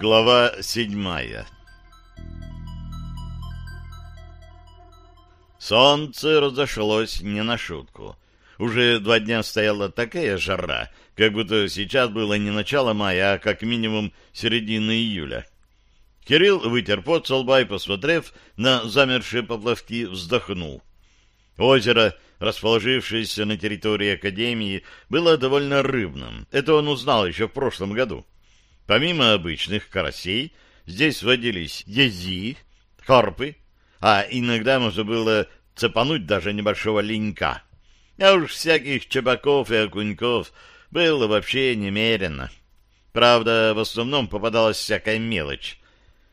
Глава седьмая Солнце разошлось не на шутку. Уже два дня стояла такая жара, как будто сейчас было не начало мая, а как минимум середина июля. Кирилл вытер пот со лба и, посмотрев на замершие поплавки, вздохнул. Озеро, расположившееся на территории Академии, было довольно рыбным. Это он узнал еще в прошлом году. Помимо обычных карасей, здесь водились ези, карпы, а иногда можно было цепануть даже небольшого ленька. А уж всяких чебаков и окуньков было вообще немерено. Правда, в основном попадалась всякая мелочь.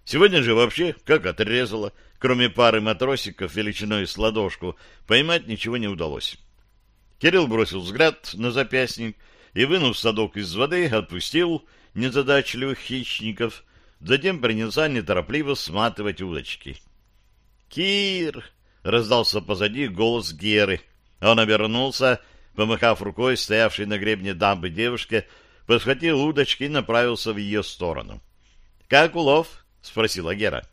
Сегодня же вообще как отрезало, кроме пары матросиков величиной с ладошку, поймать ничего не удалось. Кирилл бросил взгляд на запястник и, вынув садок из воды, отпустил незадачливых хищников, затем принялся неторопливо сматывать удочки. «Кир!» — раздался позади голос Геры. Он обернулся, помахав рукой стоявшей на гребне дамбы девушке, подхватил удочки и направился в ее сторону. «Как улов?» — спросила Гера.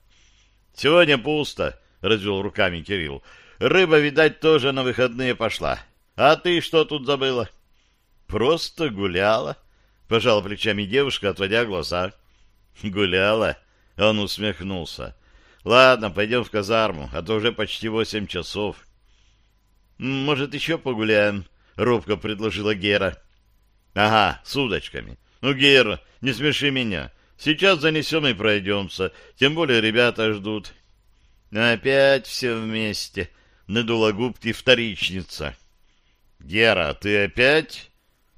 «Сегодня пусто», — развел руками Кирилл. «Рыба, видать, тоже на выходные пошла. А ты что тут забыла?» «Просто гуляла», Пожала плечами девушка, отводя глаза. Гуляла. Он усмехнулся. Ладно, пойдем в казарму, а то уже почти восемь часов. Может, еще погуляем? Робко предложила Гера. Ага, с удочками. Ну, Гера, не смеши меня. Сейчас занесем и пройдемся. Тем более ребята ждут. Опять все вместе. Надула губки вторичница. Гера, ты опять?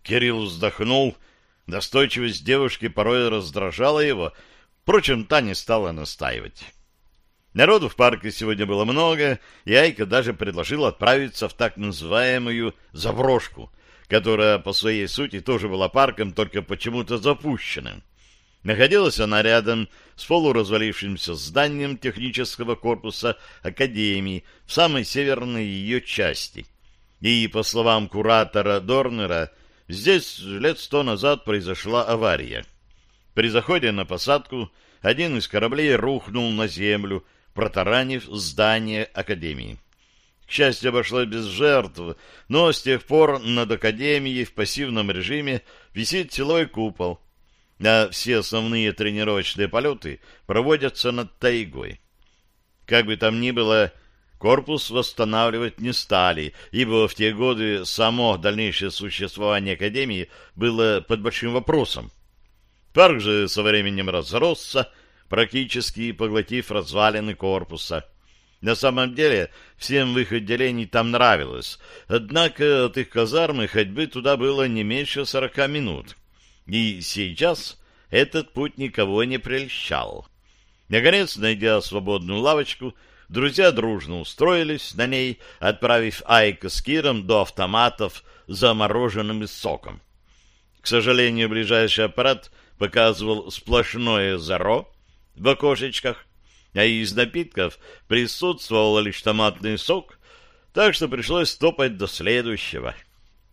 Кирилл вздохнул Настойчивость девушки порой раздражала его, впрочем, та не стала настаивать. Народу в парке сегодня было много, и Айка даже предложила отправиться в так называемую «заброшку», которая по своей сути тоже была парком, только почему-то запущенным. Находилась она рядом с полуразвалившимся зданием технического корпуса Академии в самой северной ее части. И, по словам куратора Дорнера, Здесь лет сто назад произошла авария. При заходе на посадку один из кораблей рухнул на землю, протаранив здание Академии. К счастью, обошлось без жертв, но с тех пор над Академией в пассивном режиме висит силовой купол, а все основные тренировочные полеты проводятся над тайгой. Как бы там ни было, Корпус восстанавливать не стали, ибо в те годы само дальнейшее существование Академии было под большим вопросом. Парк же со временем разросся, практически поглотив развалины корпуса. На самом деле, всем в их отделении там нравилось, однако от их казармы ходьбы туда было не меньше сорока минут. И сейчас этот путь никого не прельщал. Наконец, найдя свободную лавочку, Друзья дружно устроились на ней, отправив Айка с Киром до автоматов за мороженым и соком. К сожалению, ближайший аппарат показывал сплошное зеро в окошечках, а из напитков присутствовал лишь томатный сок, так что пришлось топать до следующего.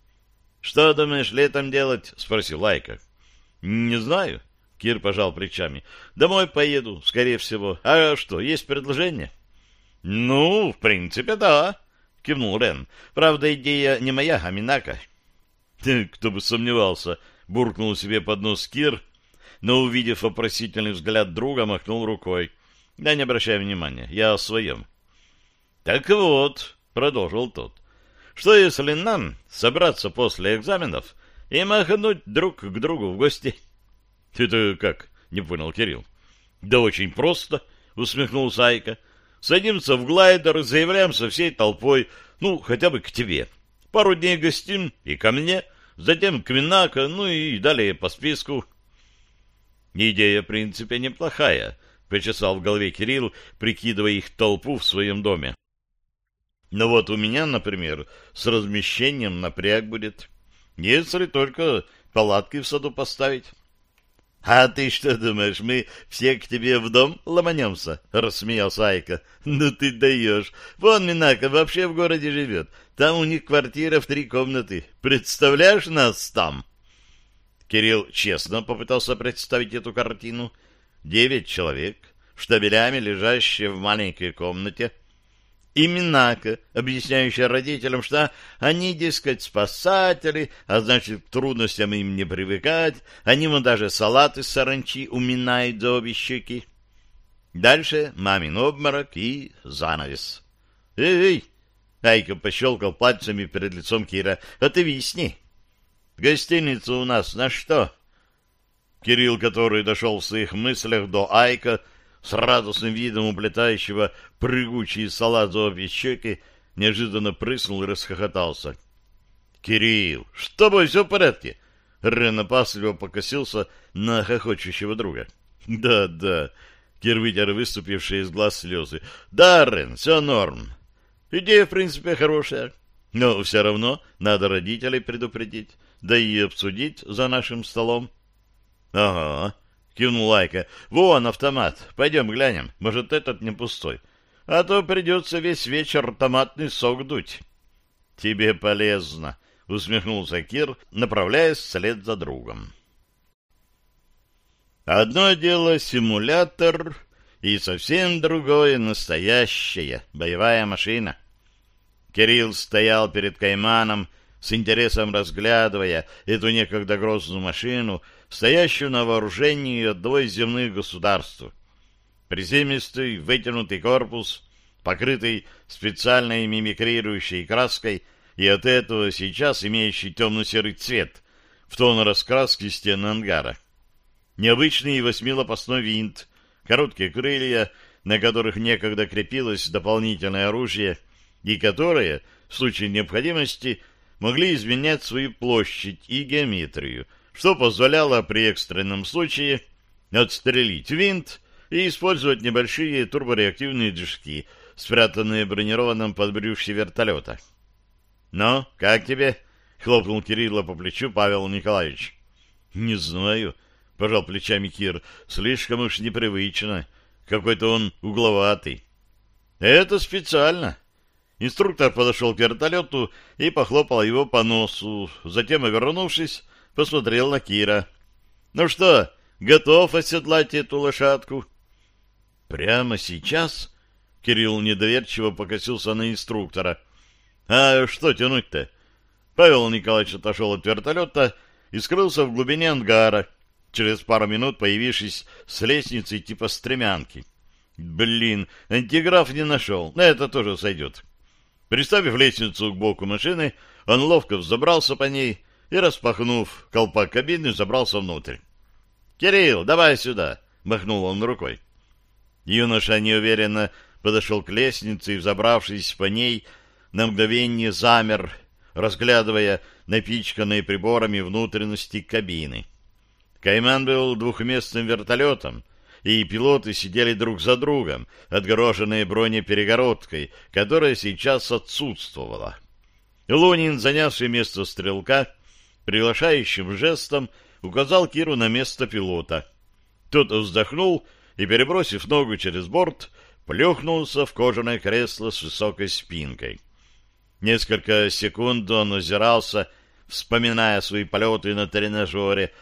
— Что думаешь летом делать? — спросил Айка. — Не знаю. Кир пожал плечами. — Домой поеду, скорее всего. А что, есть предложение? — «Ну, в принципе, да», — кивнул Рен. «Правда, идея не моя, а Минака». «Кто бы сомневался», — буркнул себе под нос Кир, но, увидев вопросительный взгляд друга, махнул рукой. «Да не обращай внимания, я о своем». «Так вот», — продолжил тот, — «что если нам собраться после экзаменов и махнуть друг к другу в гости?» «Это как?» — не понял Кирилл. «Да очень просто», — усмехнулся Айка. Садимся в глайдер заявляемся всей толпой, ну, хотя бы к тебе. Пару дней гостим и ко мне, затем к Минако, ну и далее по списку. Идея, в принципе, неплохая, — почесал в голове Кирилл, прикидывая их толпу в своем доме. Но вот у меня, например, с размещением напряг будет, если только палатки в саду поставить. — А ты что думаешь, мы все к тебе в дом ломанемся? — рассмеялся Айка. — Ну ты даешь. Вон Минака вообще в городе живет. Там у них квартира в три комнаты. Представляешь нас там? Кирилл честно попытался представить эту картину. девять человек, штабелями лежащие в маленькой комнате, именака, объясняющая родителям, что они, дескать, спасатели, а значит, к трудностям им не привыкать, они ему даже салат из саранчи уминают за обе щеки. Дальше мамин обморок и занавес. «Эй!» — Айка пощелкал пальцами перед лицом Кира. «А ты висни!» «Гостиница у нас на что?» Кирилл, который дошел в своих мыслях до Айка, с радостным видом уплетающего прыгучий салат за обе щеки, неожиданно прыснул и расхохотался. — Кирилл, с тобой все в порядке? Рен опасливо покосился на хохочущего друга. «Да, да», — Кир вытер выступившие из глаз слезы. «Да, Рен, все норм. Идея, в принципе, хорошая. Но все равно надо родителей предупредить, да и обсудить за нашим столом». «Ага», — кивнул Лайка. — Вон автомат. Пойдем глянем. Может, этот не пустой. А то придется весь вечер томатный сок дуть. — Тебе полезно, — усмехнулся Кир, направляясь вслед за другом. Одно дело симулятор, и совсем другое настоящая боевая машина. Кирилл стоял перед Кайманом, с интересом разглядывая эту некогда грозную машину, стоящую на вооружении одного из земных государств. Приземистый, вытянутый корпус, покрытый специальной мимикрирующей краской и от этого сейчас имеющий темно-серый цвет в тон раскраски стен ангара. Необычный восьмилопастной винт, короткие крылья, на которых некогда крепилось дополнительное оружие, и которые, в случае необходимости, могли изменять свою площадь и геометрию — что позволяло при экстренном случае отстрелить винт и использовать небольшие турбореактивные движки, спрятанные в бронированном подбрюшье вертолета. «Ну, как тебе?» — хлопнул Кирилла по плечу Павел Николаевич. «Не знаю», — пожал плечами Кир, — «слишком уж непривычно. Какой-то он угловатый». «Это специально». Инструктор подошел к вертолету и похлопал его по носу, затем, вернувшись, посмотрел на Кира. «Ну что, готов оседлать эту лошадку?» «Прямо сейчас?» — Кирилл недоверчиво покосился на инструктора. «А что тянуть-то?» Павел Николаевич отошел от вертолета и скрылся в глубине ангара, через пару минут появившись с лестницей типа стремянки. «Блин, антиграф не нашел, но это тоже сойдет». Приставив лестницу к боку машины, он ловко взобрался по ней и, распахнув колпак кабины, забрался внутрь. «Кирилл, давай сюда!» — махнул он рукой. Юноша неуверенно подошел к лестнице и, взобравшись по ней, на мгновение замер, разглядывая напичканные приборами внутренности кабины. Кайман был двухместным вертолетом, и пилоты сидели друг за другом, отгороженные бронеперегородкой, которая сейчас отсутствовала. Лунин, занявший место стрелка, приглашающим жестом указал Киру на место пилота. Тот вздохнул и, перебросив ногу через борт, плюхнулся в кожаное кресло с высокой спинкой. Несколько секунд он озирался, вспоминая свои полеты на тренажере,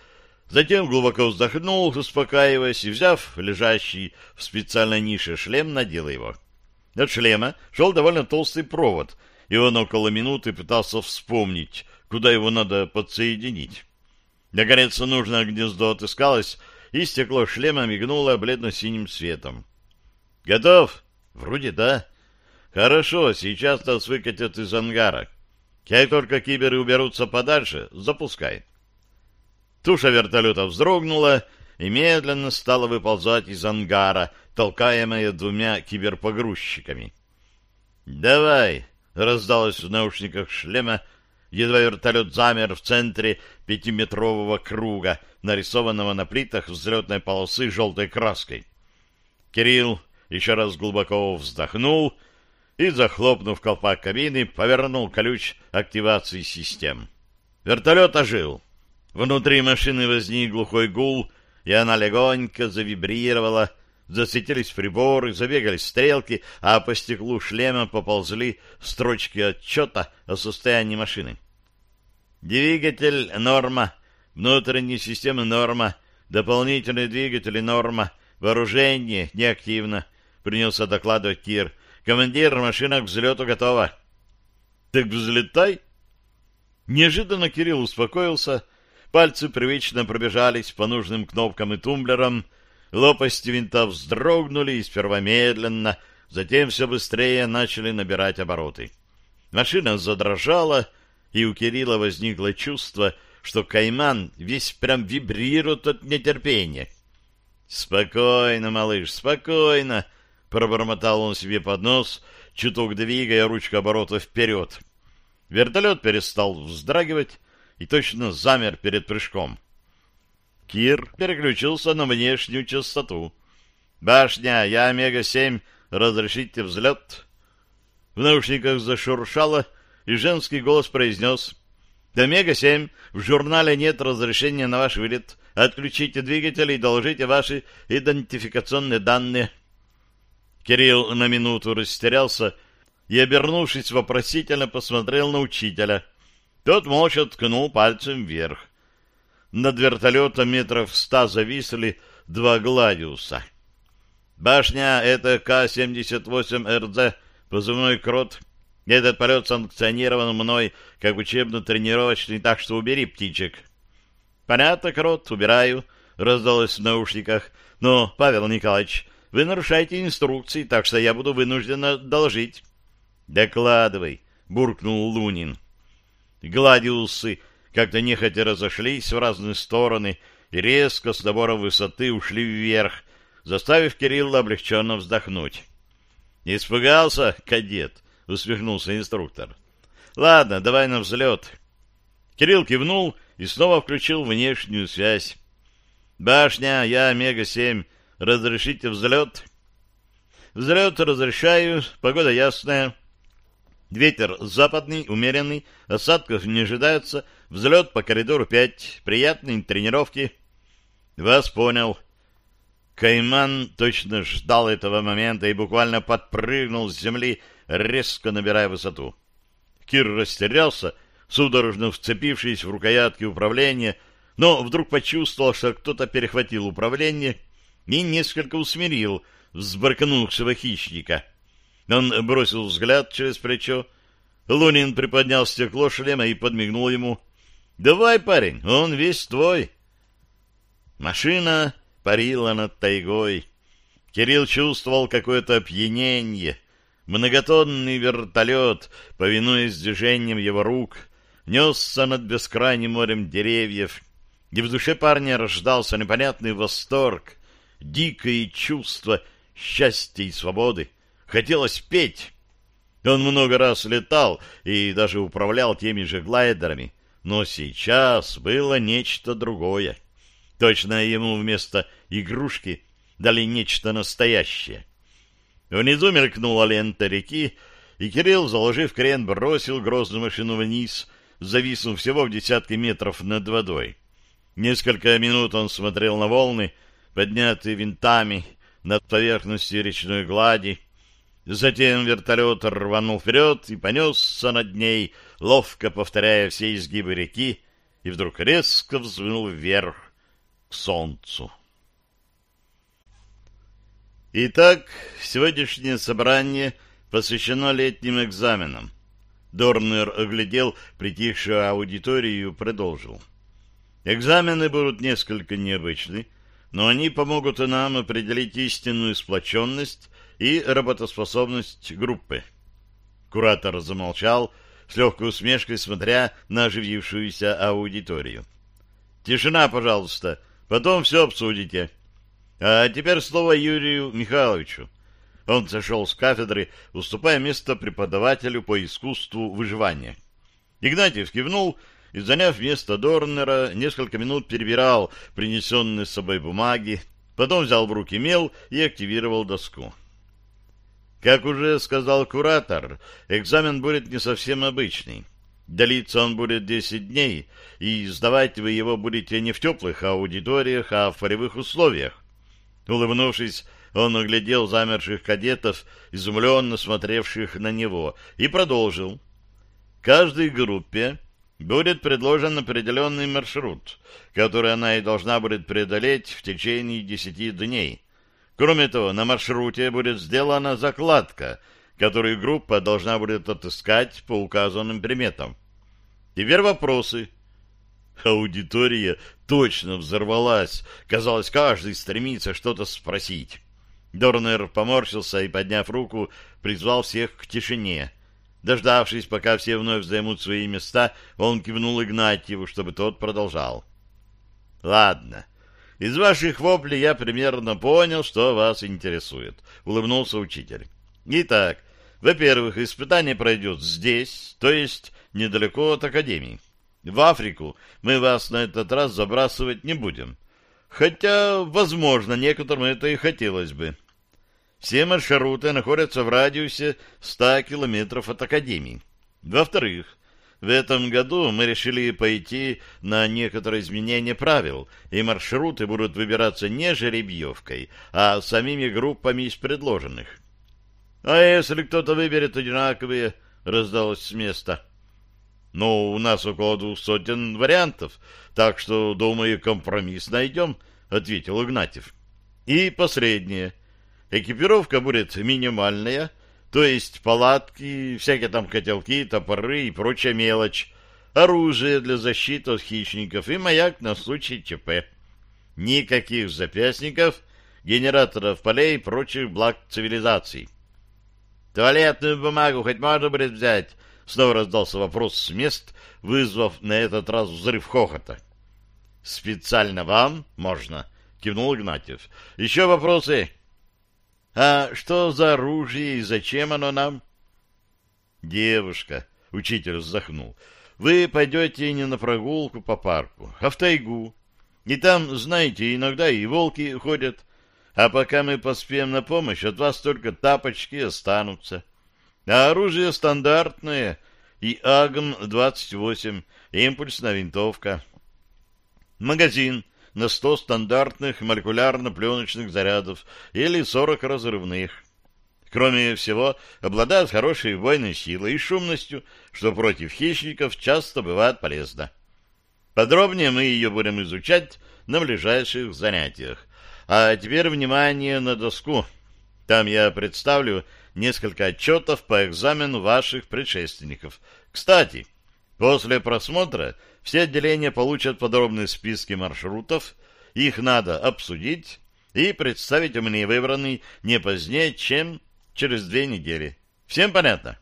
затем глубоко вздохнул, успокаиваясь, и, взяв лежащий в специальной нише шлем, надел его. От шлема шел довольно толстый провод, и он около минуты пытался вспомнить, куда его надо подсоединить. Наконец нужное гнездо отыскалось, и стекло шлема мигнуло бледно-синим светом. «Готов?» «Вроде да». «Хорошо, сейчас нас выкатят из ангара. Как только киберы уберутся подальше, запускай». Туша вертолета вздрогнула и медленно стала выползать из ангара, толкаемая двумя киберпогрузчиками. «Давай!» — раздалось в наушниках шлема едва вертолет замер в центре пятиметрового круга, нарисованного на плитах взлетной полосы желтой краской. Кирилл еще раз глубоко вздохнул и, захлопнув колпак кабины, повернул ключ активации систем. Вертолет ожил. Внутри машины возник глухой гул, и она легонько завибрировала, засветились приборы, забегали стрелки, а по стеклу шлема поползли строчки отчета о состоянии машины. Двигатель — норма, внутренние системы — норма, дополнительные двигатели — норма, Вооружение неактивно, принялся докладывать Кир. Командир, машина к взлету готова. Так взлетай. Неожиданно Кирилл успокоился, пальцы привычно пробежались по нужным кнопкам и тумблерам, лопасти винта вздрогнули и сперва медленно, затем все быстрее начали набирать обороты. Машина задрожала, и у Кирилла возникло чувство, что кайман весь прям вибрирует от нетерпения. «Спокойно, малыш, спокойно!» — пробормотал он себе под нос, чуток двигая ручку оборота вперед. Вертолет перестал вздрагивать и точно замер перед прыжком. Кир переключился на внешнюю частоту. «Башня, я Омега-7, разрешите взлет?» В наушниках зашуршало, и женский голос произнес «Омега-7, в журнале нет разрешения на ваш вылет. Отключите двигатель и доложите ваши идентификационные данные». Кирилл на минуту растерялся и, обернувшись, вопросительно посмотрел на учителя. Тот молча ткнул пальцем вверх. Над вертолетом метров ста зависли два гладиуса. «Башня — это К-78РД», позывной «Крот». Этот полет санкционирован мной как учебно-тренировочный, так что убери птичек. Понятно, Крот, убираю, раздалось в наушниках. Но, Павел Николаевич, вы нарушаете инструкции, так что я буду вынуждена доложить. Докладывай, буркнул Лунин. Гладиусы как-то нехотя разошлись в разные стороны и резко с набора высоты ушли вверх, заставив Кирилла облегченно вздохнуть. «Испугался, кадет?» — усмехнулся инструктор. «Ладно, давай на взлет». Кирилл кивнул и снова включил внешнюю связь. «Башня, я Омега-7. Разрешите взлет?» «Взлет разрешаю. Погода ясная. Ветер западный, умеренный. Осадков не ожидается. Взлет по коридору 5. Приятной тренировки». «Вас понял». Кайман точно ждал этого момента и буквально подпрыгнул с земли, резко набирая высоту. Кир растерялся, судорожно вцепившись в рукоятки управления, но вдруг почувствовал, что кто-то перехватил управление и несколько усмирил взбрыкнувшего хищника. Он бросил взгляд через плечо. Лунин приподнял стекло шлема и подмигнул ему. «Давай, парень, он весь твой». Машина парила над тайгой. Кирилл чувствовал какое-то опьянение. Многотонный вертолет, повинуясь движением его рук, несся над бескрайним морем деревьев, и в душе парня рождался непонятный восторг, дикое чувство счастья и свободы. Хотелось петь. Он много раз летал и даже управлял теми же глайдерами, но сейчас было нечто другое. Точно ему вместо игрушки дали нечто настоящее. Внизу мелькнула лента реки, и Кирилл, заложив крен, бросил грозную машину вниз, зависнув всего в десятки метров над водой. Несколько минут он смотрел на волны, поднятые винтами над поверхностью речной глади. Затем вертолет рванул вперед и понесся над ней, ловко повторяя все изгибы реки, и вдруг резко взглянул вверх к солнцу. Итак, сегодняшнее собрание посвящено летним экзаменам. Дорнер оглядел притихшую аудиторию и продолжил. Экзамены будут несколько необычны, но они помогут нам определить истинную сплоченность и работоспособность группы. Куратор замолчал, с легкой усмешкой смотря на оживившуюся аудиторию. «Тишина, пожалуйста, потом все обсудите». А теперь слово Юрию Михайловичу. Он сошел с кафедры, уступая место преподавателю по искусству выживания. Игнатьев кивнул и, заняв место Дорнера, несколько минут перебирал принесенные с собой бумаги, потом взял в руки мел и активировал доску. Как уже сказал куратор, экзамен будет не совсем обычный. Длиться он будет 10 дней, и сдавать вы его будете не в теплых аудиториях, а в полевых условиях. Улыбнувшись, он оглядел замерших кадетов, изумленно смотревших на него, и продолжил. Каждой группе будет предложен определенный маршрут, который она и должна будет преодолеть в течение десяти дней. Кроме того, на маршруте будет сделана закладка, которую группа должна будет отыскать по указанным приметам. Теперь вопросы. Аудитория точно взорвалась. Казалось, каждый стремится что-то спросить. Дорнер поморщился и, подняв руку, призвал всех к тишине. Дождавшись, пока все вновь займут свои места, он кивнул Игнатьеву, чтобы тот продолжал. — Ладно. Из ваших воплей я примерно понял, что вас интересует, — улыбнулся учитель. — Итак, во-первых, испытание пройдет здесь, то есть недалеко от Академии. В Африку мы вас на этот раз забрасывать не будем. Хотя, возможно, некоторым это и хотелось бы. Все маршруты находятся в радиусе 100 километров от Академии. Во-вторых, в этом году мы решили пойти на некоторые изменения правил, и маршруты будут выбираться не жеребьевкой, а самими группами из предложенных. — А если кто-то выберет одинаковые? — раздалось с места. — Ну, у нас около двух сотен вариантов, так что, думаю, компромисс найдем, — ответил Игнатьев. — И последнее. Экипировка будет минимальная, то есть палатки, всякие там котелки, топоры и прочая мелочь, оружие для защиты от хищников и маяк на случай ЧП. Никаких запястников, генераторов полей и прочих благ цивилизации. «Туалетную бумагу хоть можно будет взять?» Снова раздался вопрос с мест, вызвав на этот раз взрыв хохота. «Специально вам можно», — кивнул Игнатьев. «Еще вопросы?» А что за оружие и зачем оно нам? Девушка, учитель вздохнул, вы пойдете не на прогулку по парку, а в тайгу. И там, знаете, иногда и волки ходят. А пока мы поспеем на помощь, от вас только тапочки останутся. А оружие стандартное, и АГМ-28, импульсная винтовка. Магазин на 100 стандартных молекулярно-пленочных зарядов или 40 разрывных. Кроме всего, обладает хорошей бойной силой и шумностью, что против хищников часто бывает полезно. Подробнее мы ее будем изучать на ближайших занятиях. А теперь внимание на доску. Там я представлю несколько отчетов по экзамену ваших предшественников. Кстати, после просмотра все отделения получат подробные списки маршрутов, их надо обсудить и представить мне выбранный не позднее, чем через две недели. Всем понятно?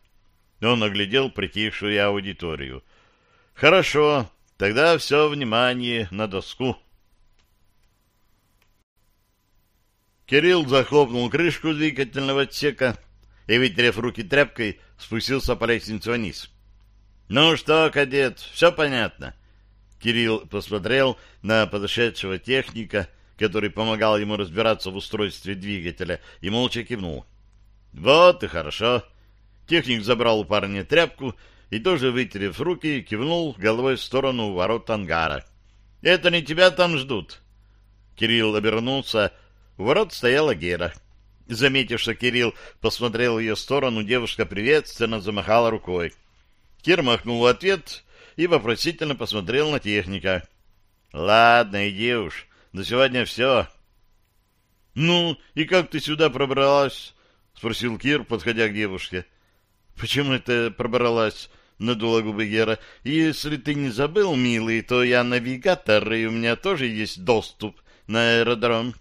Он оглядел притихшую аудиторию. Хорошо, тогда все внимание на доску. Кирилл захлопнул крышку двигательного отсека и, вытерев руки тряпкой, спустился по лестнице вниз. «Ну что, кадет, все понятно?» Кирилл посмотрел на подошедшего техника, который помогал ему разбираться в устройстве двигателя, и молча кивнул. «Вот и хорошо». Техник забрал у парня тряпку и, тоже вытерев руки, кивнул головой в сторону ворот ангара. «Это не тебя там ждут». Кирилл обернулся. У ворот стояла Гера. Заметив, что Кирилл посмотрел в ее сторону, девушка приветственно замахала рукой. Кир махнул в ответ и вопросительно посмотрел на техника. — Ладно, иди уж, на сегодня все. — Ну, и как ты сюда пробралась? — спросил Кир, подходя к девушке. — Почему это пробралась? — надула губы Гера. — Если ты не забыл, милый, то я навигатор, и у меня тоже есть доступ на аэродром.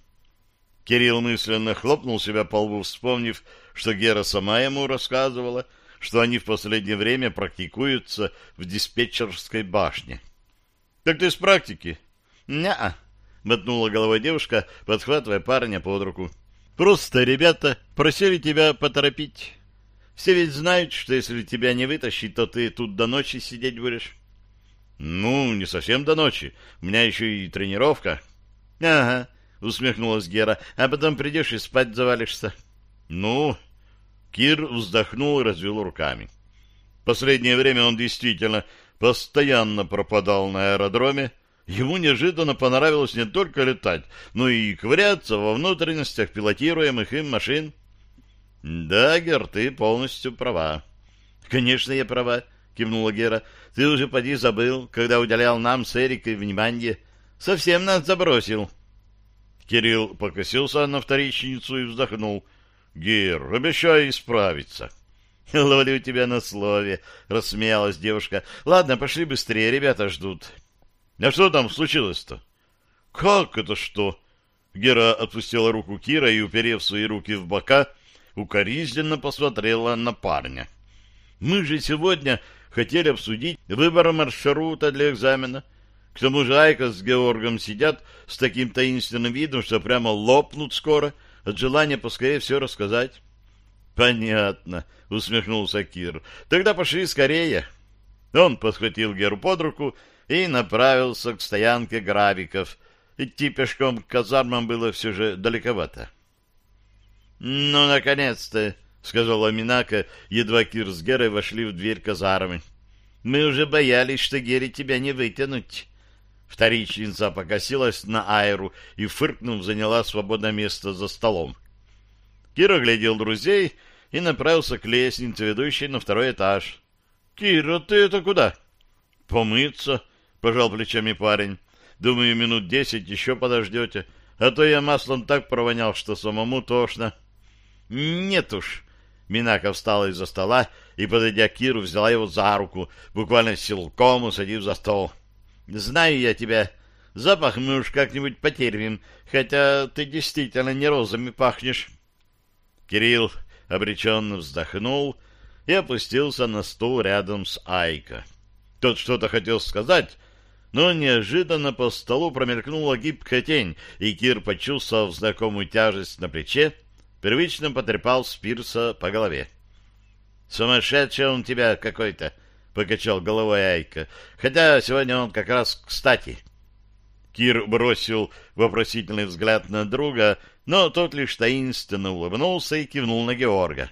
Кирилл мысленно хлопнул себя по лбу, вспомнив, что Гера сама ему рассказывала, что они в последнее время практикуются в диспетчерской башне. — Так ты с практики? — Не-а, — мотнула головой девушка, подхватывая парня под руку. — Просто ребята просили тебя поторопить. Все ведь знают, что если тебя не вытащить, то ты тут до ночи сидеть будешь. — Ну, не совсем до ночи. У меня еще и тренировка. — Ага, — усмехнулась Гера, — а потом придешь и спать завалишься. — Ну, Кир вздохнул и развел руками. Последнее время он действительно постоянно пропадал на аэродроме. Ему неожиданно понравилось не только летать, но и ковыряться во внутренностях пилотируемых им машин. — Да, Гер, ты полностью права. — Конечно, я права, — кивнула Гера. — Ты уже поди забыл, когда уделял нам с Эрикой внимание. Совсем нас забросил. Кирилл покосился на вторичницу и вздохнул. Гер, обещаю исправиться. Ловлю тебя на слове, рассмеялась девушка. Ладно, пошли быстрее, ребята ждут. А что там случилось-то? Как это что? Гера отпустила руку Кира и, уперев свои руки в бока, укоризненно посмотрела на парня. Мы же сегодня хотели обсудить выбор маршрута для экзамена. К тому же Айка с Георгом сидят с таким таинственным видом, что прямо лопнут скоро от желания поскорее все рассказать. — Понятно, — усмехнулся Кир. — Тогда пошли скорее. Он подхватил Геру под руку и направился к стоянке гравиков. Идти пешком к казармам было все же далековато. — Ну, наконец-то! — сказала Минака, едва Кир с Герой вошли в дверь казармы. — Мы уже боялись, что Гере тебя не вытянуть. Вторичница покосилась на Айру и, фыркнув, заняла свободное место за столом. Кир оглядел друзей и направился к лестнице, ведущей на второй этаж. — Кира, ты это куда? — Помыться, — пожал плечами парень. — Думаю, минут десять еще подождете, а то я маслом так провонял, что самому тошно. — Нет уж. Минака встала из-за стола и, подойдя к Киру, взяла его за руку, буквально силком усадив за стол. — Знаю я тебя. Запах мы уж как-нибудь потерпим, хотя ты действительно не розами пахнешь. Кирилл обреченно вздохнул и опустился на стул рядом с Айко. Тот что-то хотел сказать, но неожиданно по столу промелькнула гибкая тень, и Кир, почувствовав знакомую тяжесть на плече, привычно потрепал Спирса по голове. — Сумасшедший он тебя какой-то! — покачал головой Айка. Хотя сегодня он как раз кстати. Кир бросил вопросительный взгляд на друга, но тот лишь таинственно улыбнулся и кивнул на Георга.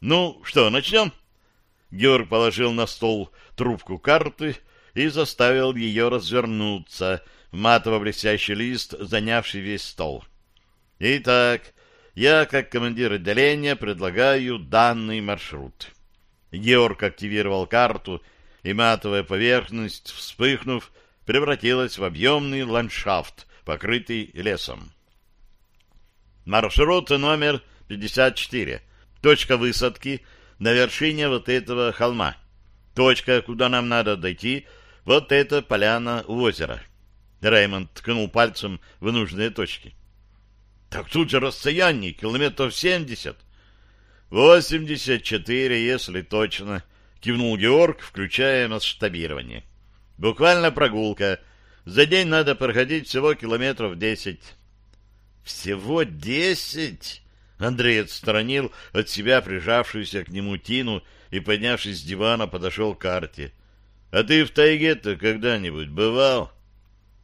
«Ну что, начнем?» Георг положил на стол трубку карты и заставил ее развернуться в матово-блестящий лист, занявший весь стол. «Итак, я, как командир отделения, предлагаю данный маршрут». Георг активировал карту, и матовая поверхность, вспыхнув, превратилась в объемный ландшафт, покрытый лесом. Маршрут номер 54. Точка высадки на вершине вот этого холма. Точка, куда нам надо дойти, вот эта поляна у озера. Раймонд ткнул пальцем в нужные точки. — Так тут же расстояние, километров семьдесят. «Восемьдесят четыре, если точно», — кивнул Георг, включая масштабирование. «Буквально прогулка. За день надо проходить всего километров десять». «Всего десять?» Андрей отстранил от себя прижавшуюся к нему Тину и, поднявшись с дивана, подошел к карте. «А ты в тайге-то когда-нибудь бывал?»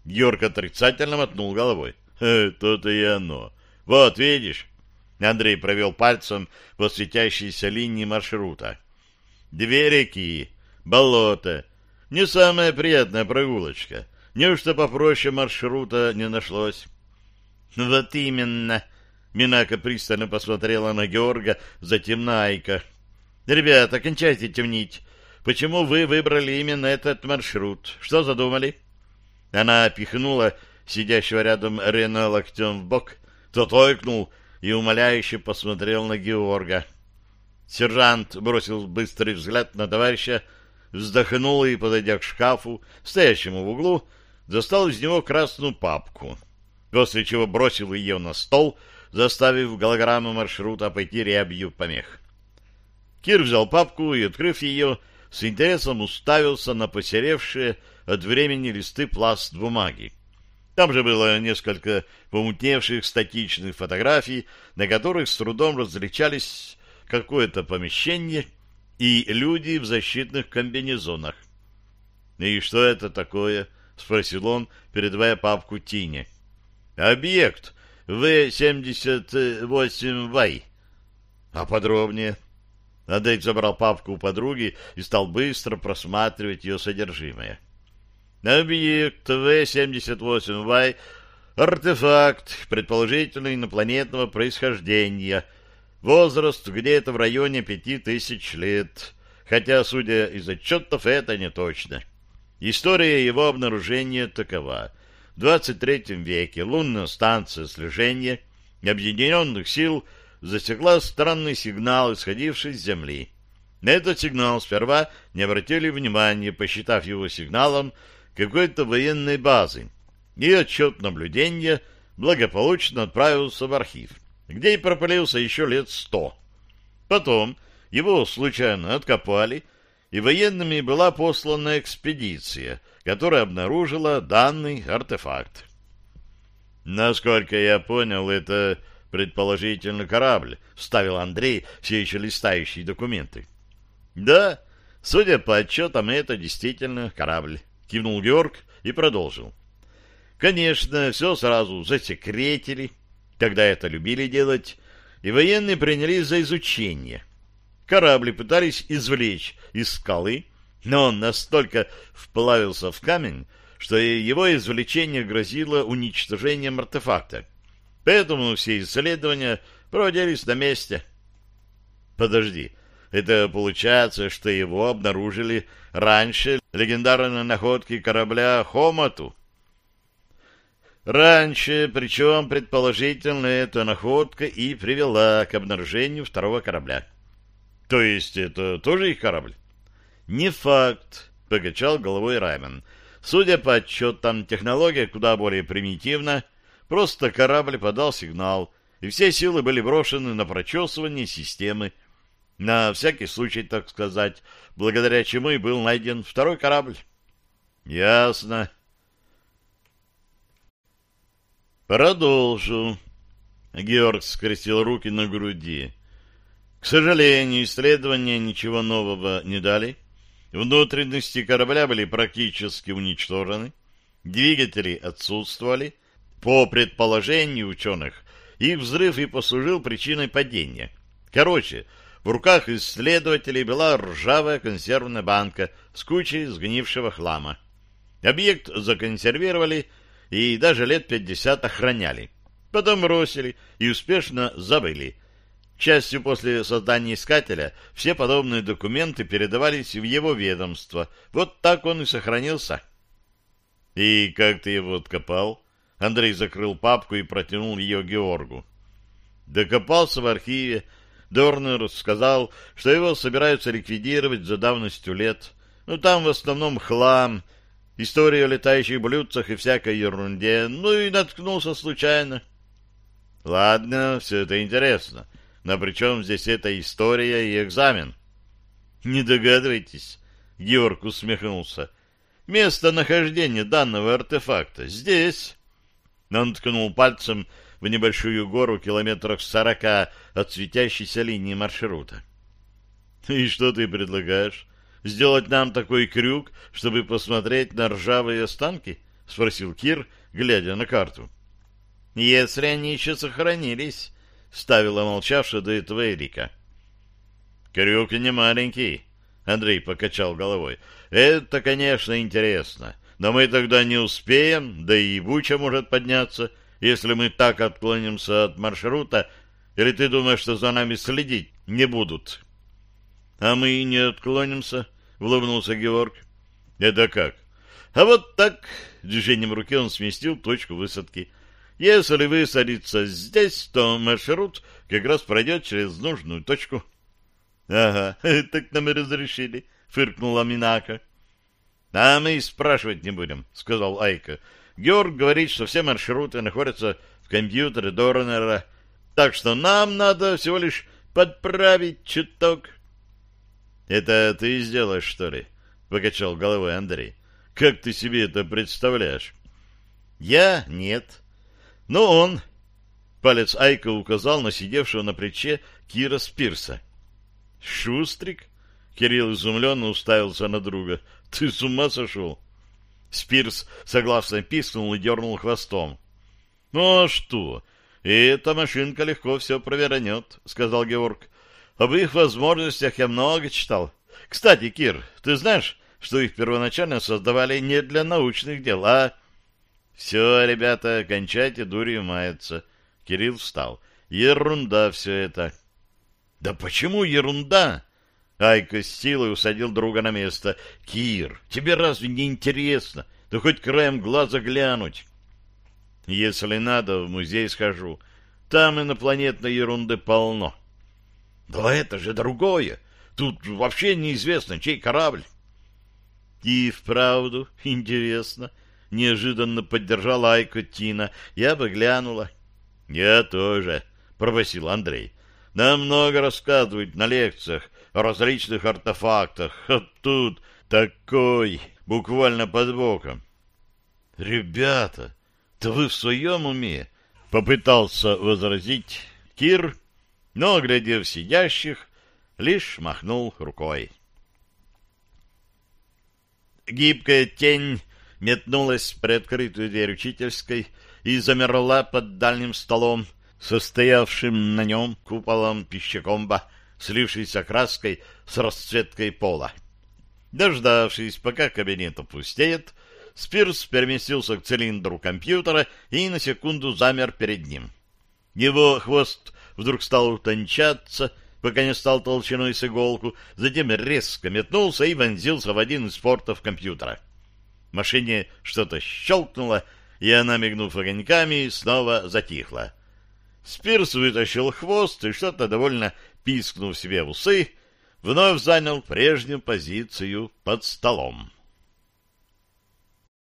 Георг отрицательно мотнул головой. «То-то и оно. Вот, видишь, Андрей провел пальцем по светящейся линии маршрута. Две реки, болото. Не самая приятная прогулочка. Неужто попроще маршрута не нашлось? Вот именно. Минака пристально посмотрела на Георга, затем на Айка. Ребята, кончайте темнить. Почему вы выбрали именно этот маршрут? Что задумали? Она пихнула сидящего рядом Рена локтем в бок. Тот ойкнул и умоляюще посмотрел на Георга. Сержант бросил быстрый взгляд на товарища, вздохнул и, подойдя к шкафу, стоящему в углу, достал из него красную папку, после чего бросил ее на стол, заставив голограмму маршрута пойти рябью помех. Кир взял папку и, открыв ее, с интересом уставился на посеревшие от времени листы пласт бумаги. Там же было несколько помутневших статичных фотографий, на которых с трудом различались какое-то помещение и люди в защитных комбинезонах. «И что это такое?» — спросил он, передавая папку Тине. «Объект В-78Y». «А подробнее?» Адейт забрал папку у подруги и стал быстро просматривать ее содержимое. Объект В-78Y — артефакт, предположительно инопланетного происхождения. Возраст где-то в районе пяти тысяч лет, хотя, судя из отчетов, это не точно. История его обнаружения такова. в 23 веке лунная станция слежения объединенных сил засекла странный сигнал, исходивший с Земли. На этот сигнал сперва не обратили внимания, посчитав его сигналом какой-то военной базы, и отчет наблюдения благополучно отправился в архив, где и пропалился еще лет сто. Потом его случайно откопали, и военными была послана экспедиция, которая обнаружила данный артефакт. Насколько я понял, это предположительно корабль, вставил Андрей, все еще листающий документы. Да, судя по отчетам, это действительно корабль, кивнул Георг и продолжил. Конечно, все сразу засекретили, когда это любили делать, и военные принялись за изучение. Корабли пытались извлечь из скалы, но он настолько вплавился в камень, что его извлечение грозило уничтожением артефакта. Поэтому все исследования проводились на месте. Подожди, это получается, что его обнаружили раньше легендарной находки корабля «Хомату»? Раньше, причем, предположительно, эта находка и привела к обнаружению второго корабля. То есть это тоже их корабль? Не факт, покачал головой Раймен. Судя по отчетам, технология куда более примитивна. Просто корабль подал сигнал, и все силы были брошены на прочесывание системы. На всякий случай, так сказать, благодаря чему и был найден второй корабль. Ясно. Продолжу. Георг скрестил руки на груди. К сожалению, исследования ничего нового не дали. Внутренности корабля были практически уничтожены. Двигатели отсутствовали. По предположению ученых, их взрыв и послужил причиной падения. Короче, в руках исследователей была ржавая консервная банка с кучей сгнившего хлама. Объект законсервировали и даже лет пятьдесят охраняли. Потом бросили и успешно забыли. К счастью, после создания искателя все подобные документы передавались в его ведомство. Вот так он и сохранился. «И как ты его откопал?» Андрей закрыл папку и протянул ее Георгу. Докопался в архиве. Дорнер сказал, что его собираются ликвидировать за давностью лет. Ну, там в основном хлам, история о летающих блюдцах и всякой ерунде, ну и наткнулся случайно. Ладно, все это интересно, но при чем здесь эта история и экзамен? Не догадывайтесь, Георг усмехнулся. Место нахождения данного артефакта здесь. Он ткнул пальцем в небольшую гору километрах сорока от светящейся линии маршрута. — И что ты предлагаешь? сделать нам такой крюк, чтобы посмотреть на ржавые останки? — спросил Кир, глядя на карту. — Если они еще сохранились, — ставила молчавшая до этого Эрика. — Крюк не маленький, — Андрей покачал головой. — Это, конечно, интересно, но мы тогда не успеем, да и буча может подняться, если мы так отклонимся от маршрута, или ты думаешь, что за нами следить не будут? — А мы не отклонимся, —— улыбнулся Георг. — Это как? — А вот так, — движением руки он сместил точку высадки. — Если высадиться здесь, то маршрут как раз пройдет через нужную точку. — Ага, так нам и разрешили, — фыркнула Минака. — А мы и спрашивать не будем, — сказал Айка. Георг говорит, что все маршруты находятся в компьютере Дорнера, так что нам надо всего лишь подправить чуток. «Это ты сделаешь, что ли?» — покачал головой Андрей. «Как ты себе это представляешь?» «Я? Нет. Но он...» Палец Айка указал на сидевшего на плече Кира Спирса. «Шустрик?» — Кирилл изумленно уставился на друга. «Ты с ума сошел?» Спирс согласно пискнул и дернул хвостом. «Ну а что? Эта машинка легко все провернет», — сказал Георг. Об их возможностях я много читал. Кстати, Кир, ты знаешь, что их первоначально создавали не для научных дел, а... Все, ребята, кончайте дурью маяться. Кирилл встал. Ерунда все это. Да почему ерунда? Айка с силой усадил друга на место. Кир, тебе разве не интересно? Да хоть краем глаза глянуть. Если надо, в музей схожу. Там инопланетной ерунды полно. Да это же другое. Тут вообще неизвестно, чей корабль. И вправду интересно. Неожиданно поддержала Айко Тина. Я бы глянула. Я тоже, пробасил Андрей. Нам много рассказывают на лекциях о различных артефактах. А тут такой, буквально под боком. Ребята, да вы в своем уме? Попытался возразить Кир, но, оглядев сидящих, лишь махнул рукой. Гибкая тень метнулась в приоткрытую дверь учительской и замерла под дальним столом, состоявшим на нем куполом пищекомба, слившейся краской с расцветкой пола. Дождавшись, пока кабинет опустеет, Спирс переместился к цилиндру компьютера и на секунду замер перед ним. Его хвост вдруг стал утончаться, пока не стал толщиной с иголку, затем резко метнулся и вонзился в один из портов компьютера. В машине что-то щелкнуло, и она, мигнув огоньками, снова затихла. Спирс вытащил хвост и что-то довольно пискнув себе в усы, вновь занял прежнюю позицию под столом.